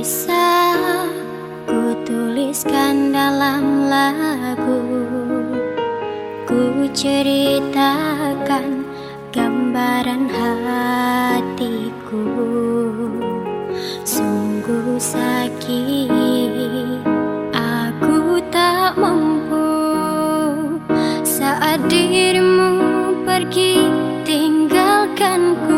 bisa ku tuliskan dalam lagu. Ku ceritakan gambaran hatiku. Sungguh sakit Aku tak mampu. Saat dirimu pergi tinggalkanku.